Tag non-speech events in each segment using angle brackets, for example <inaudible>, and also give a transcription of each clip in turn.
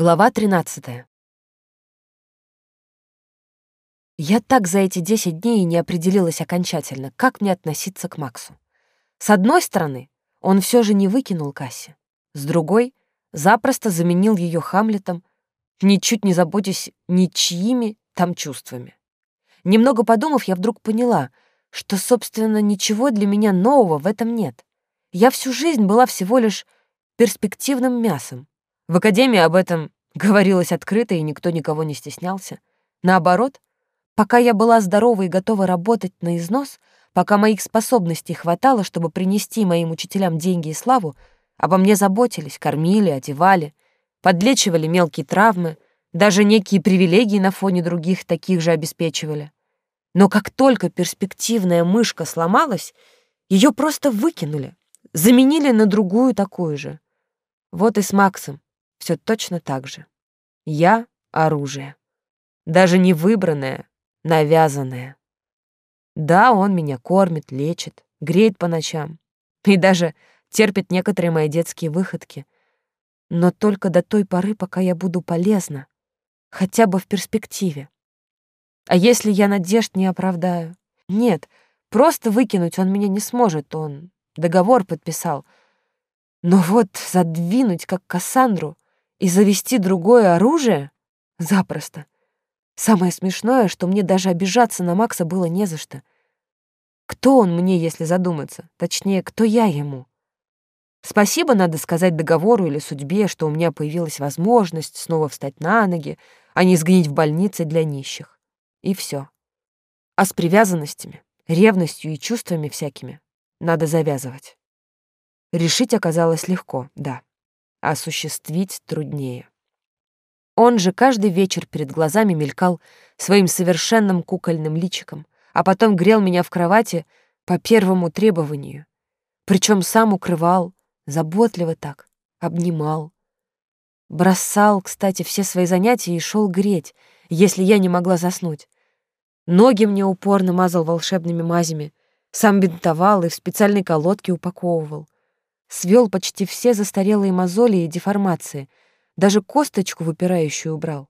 Глава 13. Я так за эти 10 дней не определилась окончательно, как мне относиться к Максу. С одной стороны, он все же не выкинул Касси. С другой, запросто заменил ее Хамлетом, ничуть не заботясь ничьими там чувствами. Немного подумав, я вдруг поняла, что, собственно, ничего для меня нового в этом нет. Я всю жизнь была всего лишь перспективным мясом, в академии об этом говорилось открыто, и никто никого не стеснялся. Наоборот, пока я была здорова и готова работать на износ, пока моих способностей хватало, чтобы принести моим учителям деньги и славу, обо мне заботились, кормили, одевали, подлечивали мелкие травмы, даже некие привилегии на фоне других таких же обеспечивали. Но как только перспективная мышка сломалась, ее просто выкинули, заменили на другую такую же. Вот и с Максом. Все точно так же. Я — оружие. Даже не выбранное, навязанное. Да, он меня кормит, лечит, греет по ночам и даже терпит некоторые мои детские выходки. Но только до той поры, пока я буду полезна, хотя бы в перспективе. А если я надежд не оправдаю? Нет, просто выкинуть он меня не сможет, он договор подписал. Но вот задвинуть, как Кассандру, и завести другое оружие? Запросто. Самое смешное, что мне даже обижаться на Макса было не за что. Кто он мне, если задуматься? Точнее, кто я ему? Спасибо, надо сказать, договору или судьбе, что у меня появилась возможность снова встать на ноги, а не сгнить в больнице для нищих. И все. А с привязанностями, ревностью и чувствами всякими надо завязывать. Решить оказалось легко, да осуществить труднее. Он же каждый вечер перед глазами мелькал своим совершенным кукольным личиком, а потом грел меня в кровати по первому требованию. Причем сам укрывал, заботливо так, обнимал. Бросал, кстати, все свои занятия и шел греть, если я не могла заснуть. Ноги мне упорно мазал волшебными мазями, сам бинтовал и в специальной колодке упаковывал свел почти все застарелые мозоли и деформации, даже косточку выпирающую убрал.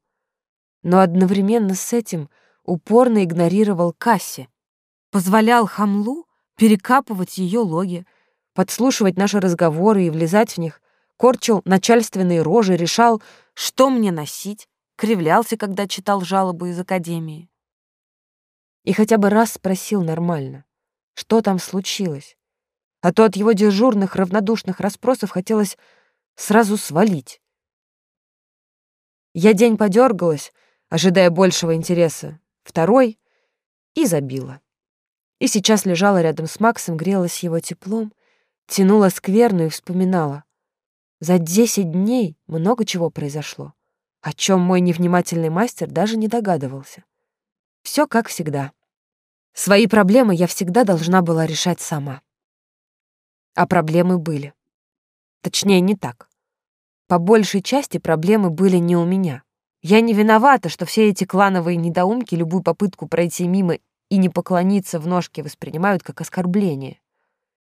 Но одновременно с этим упорно игнорировал Касси, позволял хамлу перекапывать ее логи, подслушивать наши разговоры и влезать в них, корчил начальственные рожи, решал, что мне носить, кривлялся, когда читал жалобы из академии. И хотя бы раз спросил нормально, что там случилось, а то от его дежурных равнодушных расспросов хотелось сразу свалить. Я день подергалась, ожидая большего интереса, второй — и забила. И сейчас лежала рядом с Максом, грелась его теплом, тянула скверну и вспоминала. За десять дней много чего произошло, о чем мой невнимательный мастер даже не догадывался. Все как всегда. Свои проблемы я всегда должна была решать сама. А проблемы были. Точнее, не так. По большей части проблемы были не у меня. Я не виновата, что все эти клановые недоумки любую попытку пройти мимо и не поклониться в ножки воспринимают как оскорбление.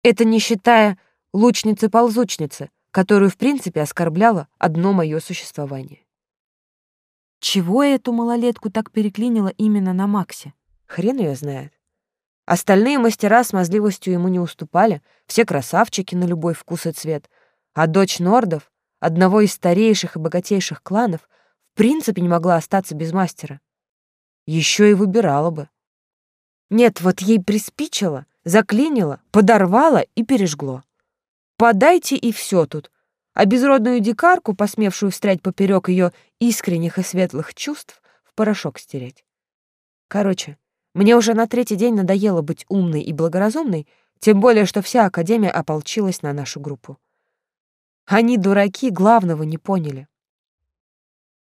Это не считая лучницы-ползучницы, которую, в принципе, оскорбляло одно мое существование. Чего эту малолетку так переклинило именно на Максе? Хрен ее знает. Остальные мастера смазливостью ему не уступали, все красавчики на любой вкус и цвет, а дочь Нордов, одного из старейших и богатейших кланов, в принципе не могла остаться без мастера. Еще и выбирала бы. Нет, вот ей приспичило, заклинило, подорвало и пережгло. Подайте и все тут. А безродную дикарку, посмевшую встрять поперек ее искренних и светлых чувств, в порошок стереть. Короче, мне уже на третий день надоело быть умной и благоразумной, тем более, что вся Академия ополчилась на нашу группу. Они, дураки, главного не поняли.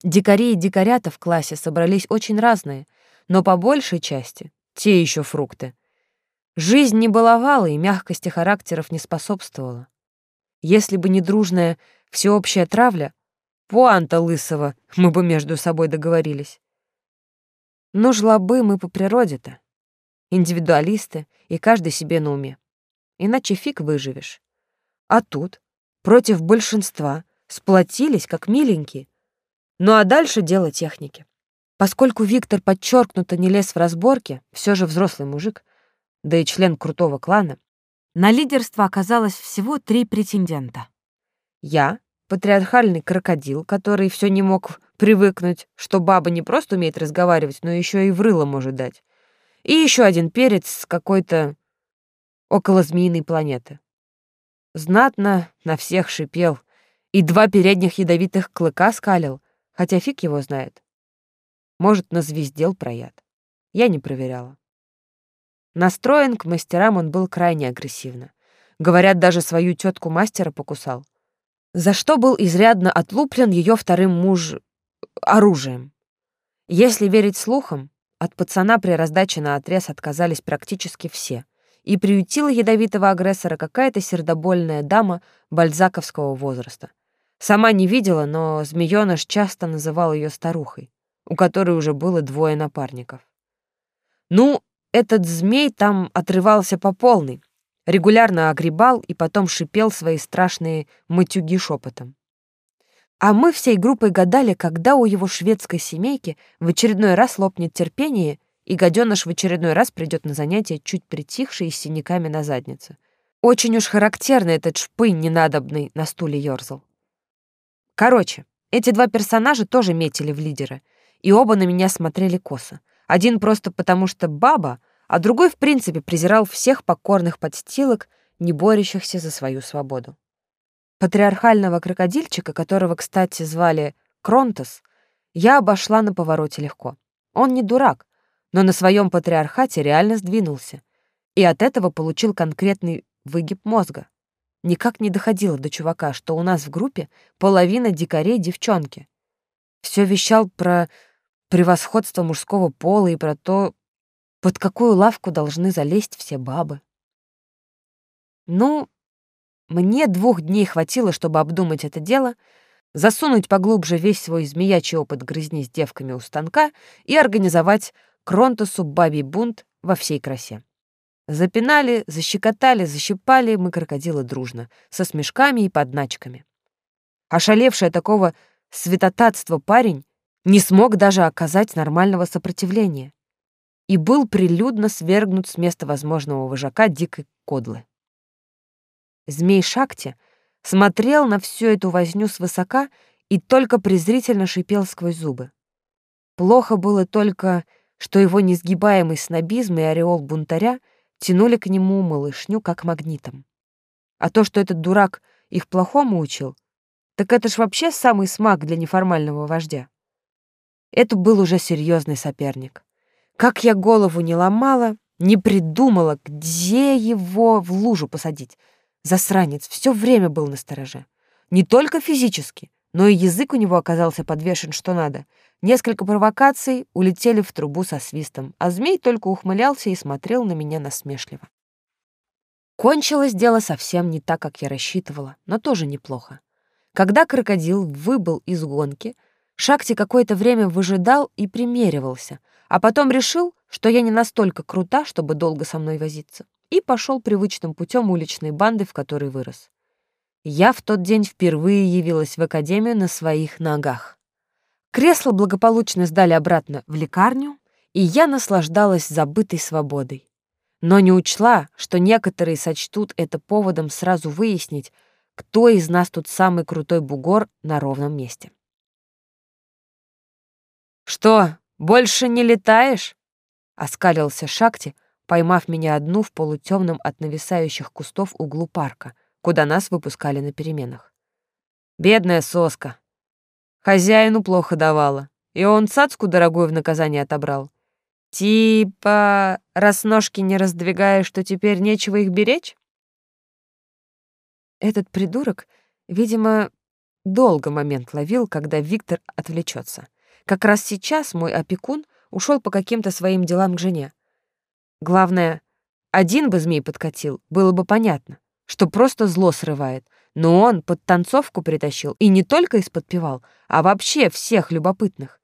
Дикари и дикарята в классе собрались очень разные, но по большей части те еще фрукты. Жизнь не баловала и мягкости характеров не способствовала. Если бы не дружная всеобщая травля, пуанта лысого, мы бы между собой договорились. Но жлобы мы по природе-то. Индивидуалисты, и каждый себе на уме. Иначе фиг выживешь. А тут, против большинства, сплотились, как миленькие. Ну а дальше дело техники. Поскольку Виктор подчеркнуто не лез в разборки, все же взрослый мужик, да и член крутого клана, на лидерство оказалось всего три претендента. Я, патриархальный крокодил, который все не мог привыкнуть, что баба не просто умеет разговаривать, но еще и в рыло может дать. И еще один перец с какой-то около змеиной планеты. Знатно на всех шипел, и два передних ядовитых клыка скалил, хотя фиг его знает. Может, назвездел про яд. Я не проверяла. Настроен к мастерам он был крайне агрессивно. Говорят, даже свою тетку мастера покусал. За что был изрядно отлуплен ее вторым муж оружием. Если верить слухам, от пацана при раздаче на отрез отказались практически все, и приютила ядовитого агрессора какая-то сердобольная дама бальзаковского возраста. Сама не видела, но змеёныш часто называл ее старухой, у которой уже было двое напарников. Ну, этот змей там отрывался по полной, регулярно огребал и потом шипел свои страшные матюги шепотом. А мы всей группой гадали, когда у его шведской семейки в очередной раз лопнет терпение, и гаденыш в очередной раз придет на занятие чуть притихший и с синяками на заднице. Очень уж характерно этот шпынь ненадобный на стуле ёрзал. Короче, эти два персонажа тоже метили в лидера, и оба на меня смотрели косо. Один просто потому, что баба, а другой, в принципе, презирал всех покорных подстилок, не борющихся за свою свободу. Патриархального крокодильчика, которого, кстати, звали Кронтос, я обошла на повороте легко. Он не дурак, но на своем патриархате реально сдвинулся, и от этого получил конкретный выгиб мозга никак не доходило до чувака, что у нас в группе половина дикарей девчонки. Все вещал про превосходство мужского пола и про то, под какую лавку должны залезть все бабы. Ну, мне двух дней хватило, чтобы обдумать это дело, засунуть поглубже весь свой змеячий опыт грызни с девками у станка и организовать Кронтосу бабий бунт во всей красе. Запинали, защекотали, защипали мы крокодила дружно, со смешками и подначками. Ошалевший такого святотатства парень не смог даже оказать нормального сопротивления и был прилюдно свергнут с места возможного вожака дикой кодлы. Змей Шакти смотрел на всю эту возню свысока и только презрительно шипел сквозь зубы. Плохо было только, что его несгибаемый снобизм и ореол бунтаря — тянули к нему малышню как магнитом. А то, что этот дурак их плохому учил, так это ж вообще самый смак для неформального вождя. Это был уже серьезный соперник. Как я голову не ломала, не придумала, где его в лужу посадить. Засранец все время был на стороже. Не только физически, но и язык у него оказался подвешен что надо. Несколько провокаций улетели в трубу со свистом, а змей только ухмылялся и смотрел на меня насмешливо. Кончилось дело совсем не так, как я рассчитывала, но тоже неплохо. Когда крокодил выбыл из гонки, Шакти какое-то время выжидал и примеривался, а потом решил, что я не настолько крута, чтобы долго со мной возиться, и пошел привычным путем уличной банды, в которой вырос. Я в тот день впервые явилась в академию на своих ногах. Кресло благополучно сдали обратно в лекарню, и я наслаждалась забытой свободой. Но не учла, что некоторые сочтут это поводом сразу выяснить, кто из нас тут самый крутой бугор на ровном месте. «Что, больше не летаешь?» — оскалился Шакти, поймав меня одну в полутемном от нависающих кустов углу парка, куда нас выпускали на переменах. «Бедная соска, Хозяину плохо давала, и он цацку дорогую в наказание отобрал. Типа, раз ножки не раздвигаешь, что теперь нечего их беречь? Этот придурок, видимо, долго момент ловил, когда Виктор отвлечется. Как раз сейчас мой опекун ушел по каким-то своим делам к жене. Главное, один бы змей подкатил, было бы понятно, что просто зло срывает, но он под танцовку притащил и не только из-под а вообще всех любопытных.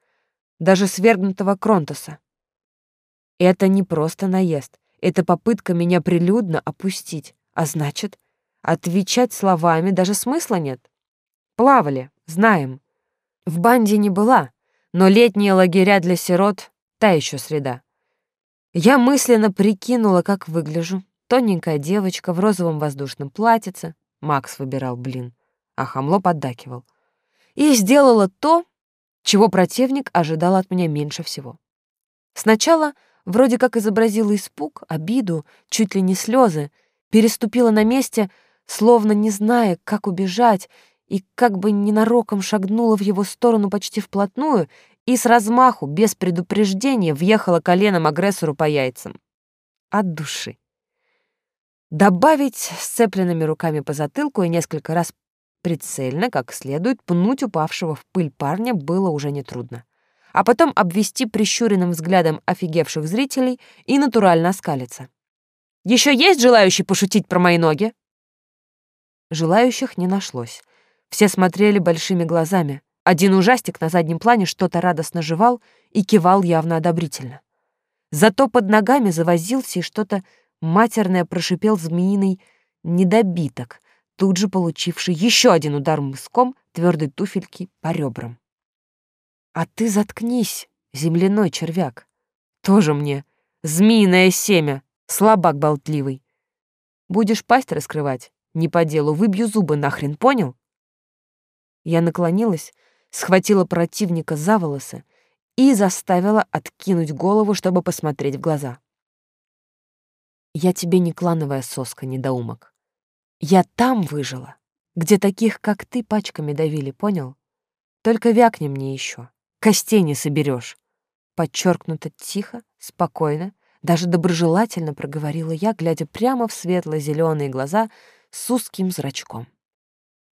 Даже свергнутого Кронтоса. Это не просто наезд. Это попытка меня прилюдно опустить. А значит, отвечать словами даже смысла нет. Плавали, знаем. В банде не была, но летние лагеря для сирот — та еще среда. Я мысленно прикинула, как выгляжу. Тоненькая девочка в розовом воздушном платьице. Макс выбирал блин, а хамло поддакивал. И сделала то, чего противник ожидал от меня меньше всего. Сначала вроде как изобразила испуг, обиду, чуть ли не слезы, переступила на месте, словно не зная, как убежать, и как бы ненароком шагнула в его сторону почти вплотную и с размаху, без предупреждения, въехала коленом агрессору по яйцам. От души. Добавить сцепленными руками по затылку и несколько раз прицельно, как следует, пнуть упавшего в пыль парня было уже нетрудно. А потом обвести прищуренным взглядом офигевших зрителей и натурально оскалиться. Еще есть желающий пошутить про мои ноги?» Желающих не нашлось. Все смотрели большими глазами. Один ужастик на заднем плане что-то радостно жевал и кивал явно одобрительно. Зато под ногами завозился и что-то матерное прошипел змеиный недобиток, тут же получивший еще один удар мыском твердой туфельки по ребрам. «А ты заткнись, земляной червяк! Тоже мне змеиное семя!» Слабак болтливый. Будешь пасть раскрывать? Не по делу, выбью зубы нахрен, понял? Я наклонилась, схватила противника за волосы и заставила откинуть голову, чтобы посмотреть в глаза. Я тебе не клановая соска, недоумок. Я там выжила, где таких, как ты, пачками давили, понял? Только вякни мне еще, костей не соберешь. Подчеркнуто тихо, спокойно, даже доброжелательно проговорила я, глядя прямо в светло-зеленые глаза с узким зрачком.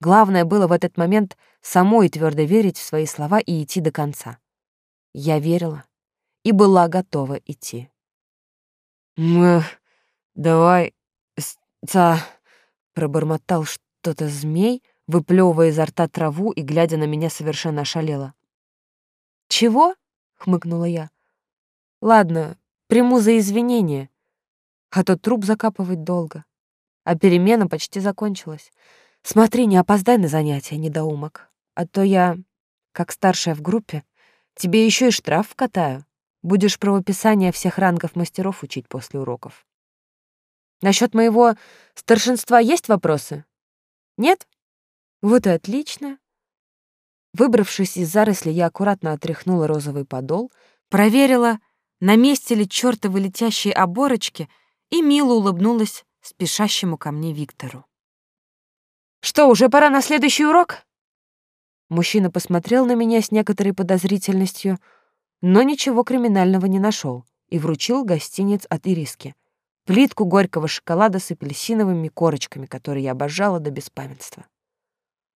Главное было в этот момент самой твердо верить в свои слова и идти до конца. Я верила и была готова идти. «Мы... давай... ца...» — пробормотал что-то змей, выплевывая изо рта траву и глядя на меня совершенно ошалело. «Чего?» — хмыкнула я. «Ладно, Приму за извинение, а то труп закапывать долго. А перемена почти закончилась. Смотри, не опоздай на занятия, недоумок. А то я, как старшая в группе, тебе еще и штраф вкатаю. Будешь правописание всех рангов мастеров учить после уроков. Насчет моего старшинства есть вопросы? Нет? Вот и отлично. Выбравшись из заросли, я аккуратно отряхнула розовый подол, проверила, на месте ли чёртовы летящие оборочки, и мило улыбнулась спешащему ко мне Виктору. «Что, уже пора на следующий урок?» Мужчина посмотрел на меня с некоторой подозрительностью, но ничего криминального не нашел и вручил гостиниц от Ириски. Плитку горького шоколада с апельсиновыми корочками, которые я обожала до беспамятства.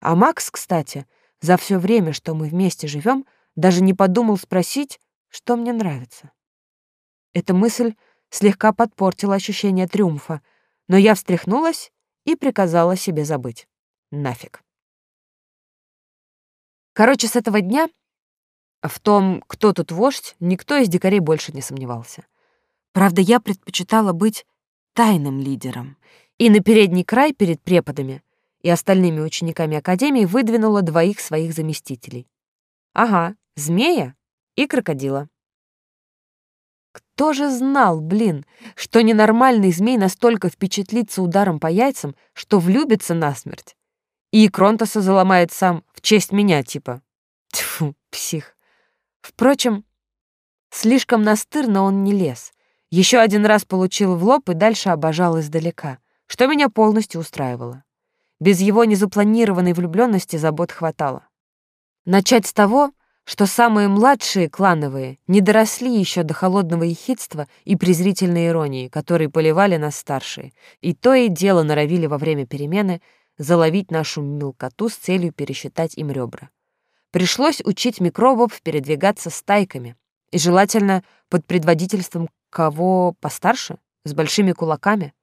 А Макс, кстати, за все время, что мы вместе живем, даже не подумал спросить, что мне нравится. Эта мысль слегка подпортила ощущение триумфа, но я встряхнулась и приказала себе забыть. Нафиг. Короче, с этого дня в том, кто тут вождь, никто из дикарей больше не сомневался. Правда, я предпочитала быть тайным лидером, и на передний край перед преподами и остальными учениками Академии выдвинула двоих своих заместителей. Ага, змея и крокодила. Кто же знал, блин, что ненормальный змей настолько впечатлится ударом по яйцам, что влюбится насмерть? И Кронтоса заломает сам, в честь меня, типа. Тьфу, псих. Впрочем, слишком настырно он не лез. Еще один раз получил в лоб и дальше обожал издалека, что меня полностью устраивало. Без его незапланированной влюбленности забот хватало. Начать с того, что самые младшие клановые не доросли еще до холодного ехидства и презрительной иронии, которые поливали нас старшие, и то и дело норовили во время перемены заловить нашу мелкоту с целью пересчитать им ребра. Пришлось учить микробов передвигаться стайками, и желательно под предводительством кого постарше, с большими кулаками.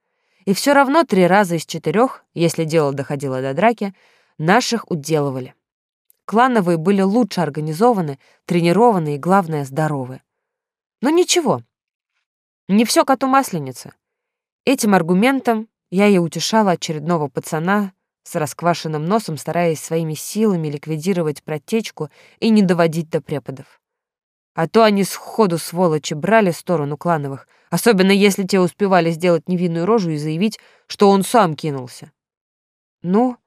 И все равно три раза из четырех, если дело доходило до драки, наших уделывали. Клановые были лучше организованы, тренированы и, главное, здоровы. Но ничего, не все коту масленица. Этим аргументом я и утешала очередного пацана с расквашенным носом стараясь своими силами ликвидировать протечку и не доводить до преподов. А то они сходу сволочи брали сторону клановых, особенно если те успевали сделать невинную рожу и заявить, что он сам кинулся. Ну,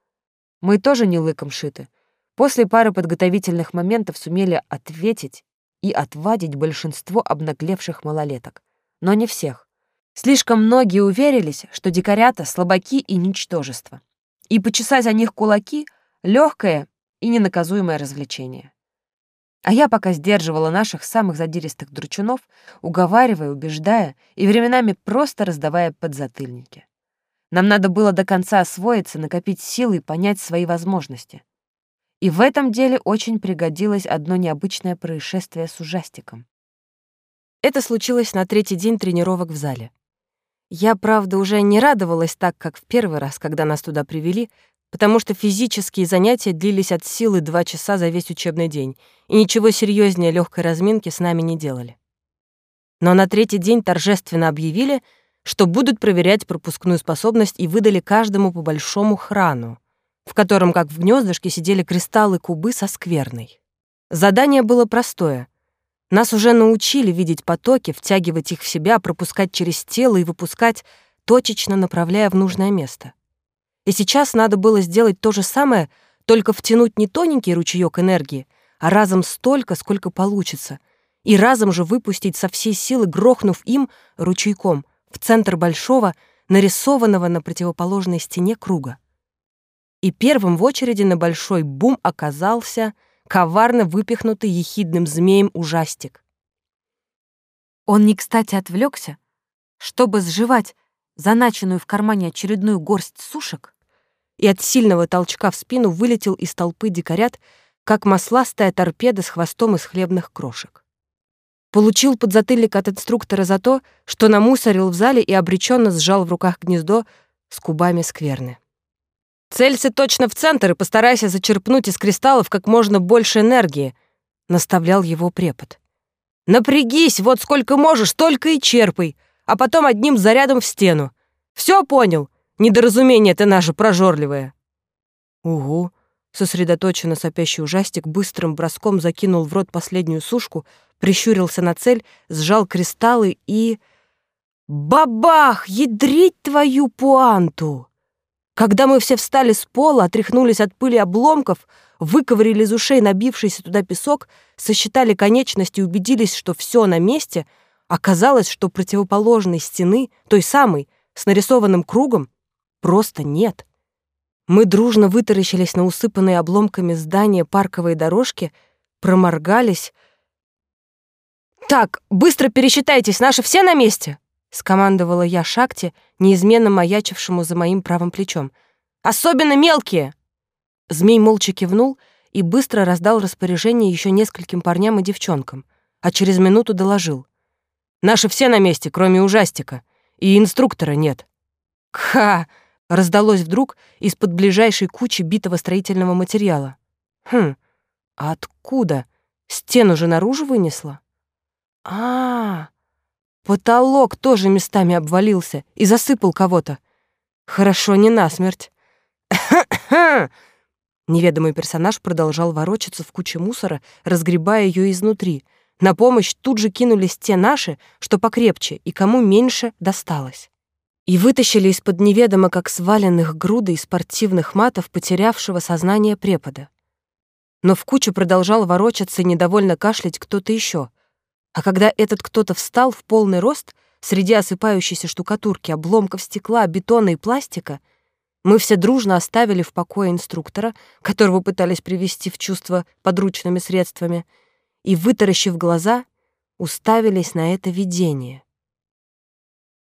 мы тоже не лыком шиты. После пары подготовительных моментов сумели ответить и отвадить большинство обнаглевших малолеток. Но не всех. Слишком многие уверились, что дикарята — слабаки и ничтожества. И почесать о них кулаки — легкое и ненаказуемое развлечение. А я пока сдерживала наших самых задиристых дручунов, уговаривая, убеждая и временами просто раздавая подзатыльники. Нам надо было до конца освоиться, накопить силы и понять свои возможности. И в этом деле очень пригодилось одно необычное происшествие с ужастиком. Это случилось на третий день тренировок в зале. Я, правда, уже не радовалась так, как в первый раз, когда нас туда привели, потому что физические занятия длились от силы два часа за весь учебный день, и ничего серьезнее легкой разминки с нами не делали. Но на третий день торжественно объявили, что будут проверять пропускную способность и выдали каждому по большому храну, в котором, как в гнездышке, сидели кристаллы-кубы со скверной. Задание было простое. Нас уже научили видеть потоки, втягивать их в себя, пропускать через тело и выпускать, точечно направляя в нужное место. И сейчас надо было сделать то же самое, только втянуть не тоненький ручеёк энергии, а разом столько, сколько получится, и разом же выпустить со всей силы, грохнув им ручейком в центр большого, нарисованного на противоположной стене круга. И первым в очереди на большой бум оказался коварно выпихнутый ехидным змеем ужастик. Он не кстати отвлекся, чтобы сживать заначенную в кармане очередную горсть сушек, и от сильного толчка в спину вылетел из толпы дикарят, как масластая торпеда с хвостом из хлебных крошек. Получил подзатыльник от инструктора за то, что намусорил в зале и обреченно сжал в руках гнездо с кубами скверны. «Целься точно в центр и постарайся зачерпнуть из кристаллов как можно больше энергии», — наставлял его препод. «Напрягись, вот сколько можешь, столько и черпай, а потом одним зарядом в стену. Все понял? Недоразумение ты наше прожорливое. Угу. Сосредоточенно сопящий ужастик быстрым броском закинул в рот последнюю сушку, прищурился на цель, сжал кристаллы и... Бабах! Ядрить твою пуанту! Когда мы все встали с пола, отряхнулись от пыли обломков, выковырили из ушей набившийся туда песок, сосчитали конечности и убедились, что все на месте, оказалось, что противоположной стены, той самой, с нарисованным кругом, просто нет. Мы дружно вытаращились на усыпанные обломками здания парковой дорожки, проморгались. «Так, быстро пересчитайтесь, наши все на месте!» — скомандовала я Шакте, неизменно маячившему за моим правым плечом. «Особенно мелкие!» Змей молча кивнул и быстро раздал распоряжение еще нескольким парням и девчонкам, а через минуту доложил. «Наши все на месте, кроме ужастика, и инструктора нет». «Ха!» раздалось вдруг из-под ближайшей кучи битого строительного материала. Хм, а откуда? Стену же наружу вынесло? А, -а, а, потолок тоже местами обвалился и засыпал кого-то. Хорошо, не насмерть. <coughs> Неведомый персонаж продолжал ворочаться в куче мусора, разгребая ее изнутри. На помощь тут же кинулись те наши, что покрепче, и кому меньше досталось и вытащили из-под неведомо как сваленных грудой спортивных матов потерявшего сознание препода. Но в кучу продолжал ворочаться и недовольно кашлять кто-то еще. А когда этот кто-то встал в полный рост среди осыпающейся штукатурки, обломков стекла, бетона и пластика, мы все дружно оставили в покое инструктора, которого пытались привести в чувство подручными средствами, и, вытаращив глаза, уставились на это видение.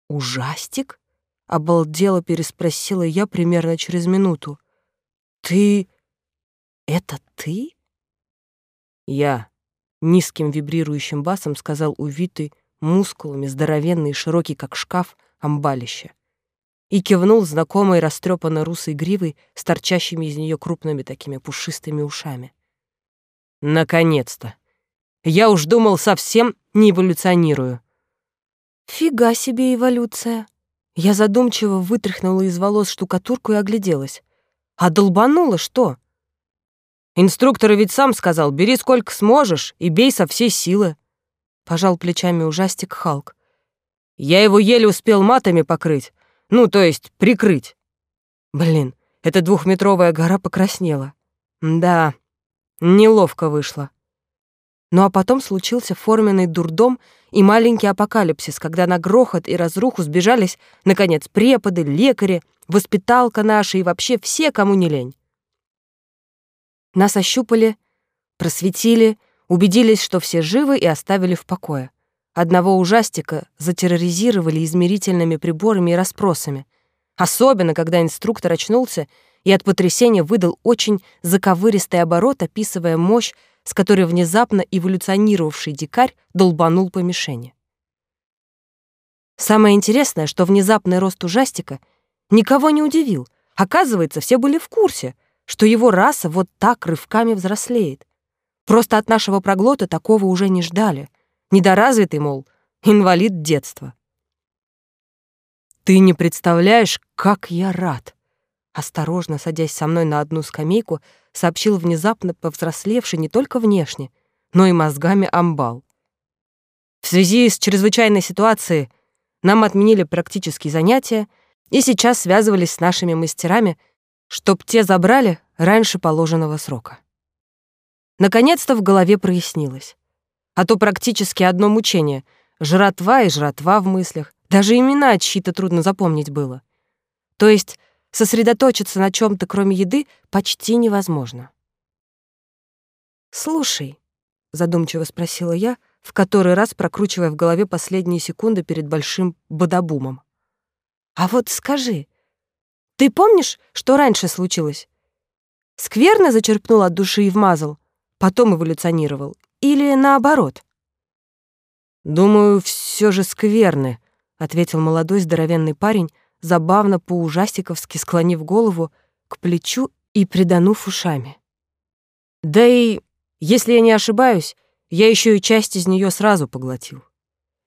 «Ужастик?» Обалдело переспросила я примерно через минуту. «Ты... это ты?» «Я», — низким вибрирующим басом сказал увитый, мускулами, здоровенный широкий, как шкаф, амбалище. И кивнул знакомой растрепанно русой гривой с торчащими из нее крупными такими пушистыми ушами. «Наконец-то! Я уж думал, совсем не эволюционирую». «Фига себе эволюция!» Я задумчиво вытряхнула из волос штукатурку и огляделась. А долбануло что? Инструктор ведь сам сказал, бери сколько сможешь и бей со всей силы. Пожал плечами ужастик Халк. Я его еле успел матами покрыть. Ну, то есть прикрыть. Блин, эта двухметровая гора покраснела. Да, неловко вышло. Ну а потом случился форменный дурдом и маленький апокалипсис, когда на грохот и разруху сбежались, наконец, преподы, лекари, воспиталка наша и вообще все, кому не лень. Нас ощупали, просветили, убедились, что все живы и оставили в покое. Одного ужастика затерроризировали измерительными приборами и расспросами. Особенно, когда инструктор очнулся и от потрясения выдал очень заковыристый оборот, описывая мощь с которой внезапно эволюционировавший дикарь долбанул по мишени. Самое интересное, что внезапный рост ужастика никого не удивил. Оказывается, все были в курсе, что его раса вот так рывками взрослеет. Просто от нашего проглота такого уже не ждали. Недоразвитый, мол, инвалид детства. «Ты не представляешь, как я рад!» Осторожно, садясь со мной на одну скамейку, сообщил внезапно повзрослевший не только внешне, но и мозгами амбал. В связи с чрезвычайной ситуацией нам отменили практические занятия и сейчас связывались с нашими мастерами, чтоб те забрали раньше положенного срока. Наконец-то в голове прояснилось. А то практически одно мучение — жратва и жратва в мыслях. Даже имена чьи-то трудно запомнить было. То есть Сосредоточиться на чем то кроме еды, почти невозможно. «Слушай», — задумчиво спросила я, в который раз прокручивая в голове последние секунды перед большим бадабумом. «А вот скажи, ты помнишь, что раньше случилось? Скверно зачерпнул от души и вмазал, потом эволюционировал? Или наоборот?» «Думаю, все же скверны», — ответил молодой здоровенный парень, забавно по-ужастиковски склонив голову к плечу и приданув ушами. Да и, если я не ошибаюсь, я еще и часть из нее сразу поглотил.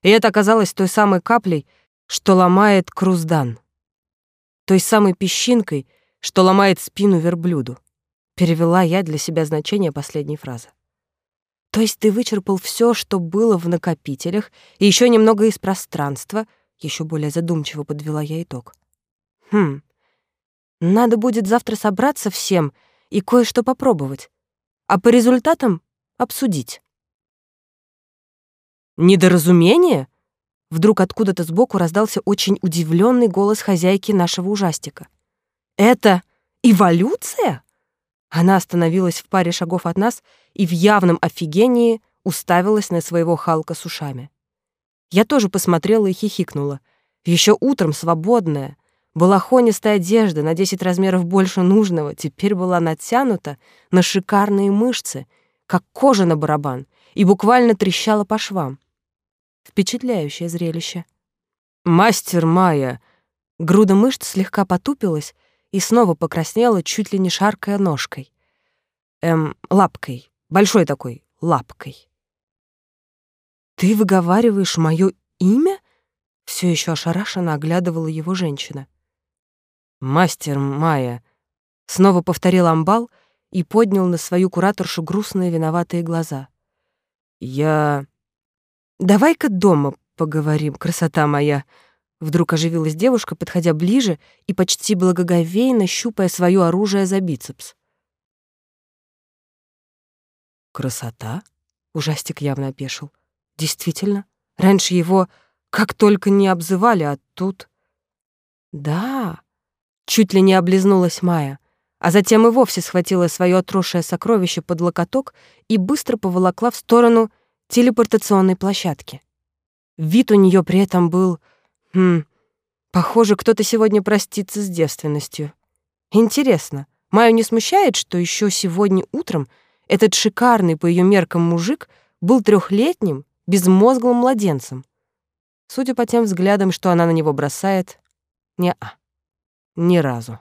И это оказалось той самой каплей, что ломает круздан. Той самой песчинкой, что ломает спину верблюду. Перевела я для себя значение последней фразы. То есть ты вычерпал все, что было в накопителях, и еще немного из пространства — еще более задумчиво подвела я итог. Хм. Надо будет завтра собраться всем и кое-что попробовать, а по результатам обсудить. Недоразумение? Вдруг откуда-то сбоку раздался очень удивленный голос хозяйки нашего ужастика. Это эволюция? Она остановилась в паре шагов от нас и в явном офигении уставилась на своего Халка с ушами. Я тоже посмотрела и хихикнула. Еще утром свободная, балахонистая одежда на 10 размеров больше нужного теперь была натянута на шикарные мышцы, как кожа на барабан, и буквально трещала по швам. Впечатляющее зрелище. «Мастер Майя!» Груда мышц слегка потупилась и снова покраснела, чуть ли не шаркая ножкой. Эм, лапкой, большой такой, лапкой. «Ты выговариваешь мое имя?» Все еще ошарашенно оглядывала его женщина. «Мастер Майя», — снова повторил амбал и поднял на свою кураторшу грустные виноватые глаза. «Я...» «Давай-ка дома поговорим, красота моя», Вдруг оживилась девушка, подходя ближе и почти благоговейно щупая свое оружие за бицепс. «Красота?» — ужастик явно опешил. Действительно, раньше его как только не обзывали, а тут... Да, чуть ли не облизнулась Майя, а затем и вовсе схватила свое отросшее сокровище под локоток и быстро поволокла в сторону телепортационной площадки. Вид у нее при этом был... Хм, похоже, кто-то сегодня простится с девственностью. Интересно, Майю не смущает, что еще сегодня утром этот шикарный по ее меркам мужик был трехлетним безмозглым младенцем. Судя по тем взглядам, что она на него бросает, не-а, ни разу.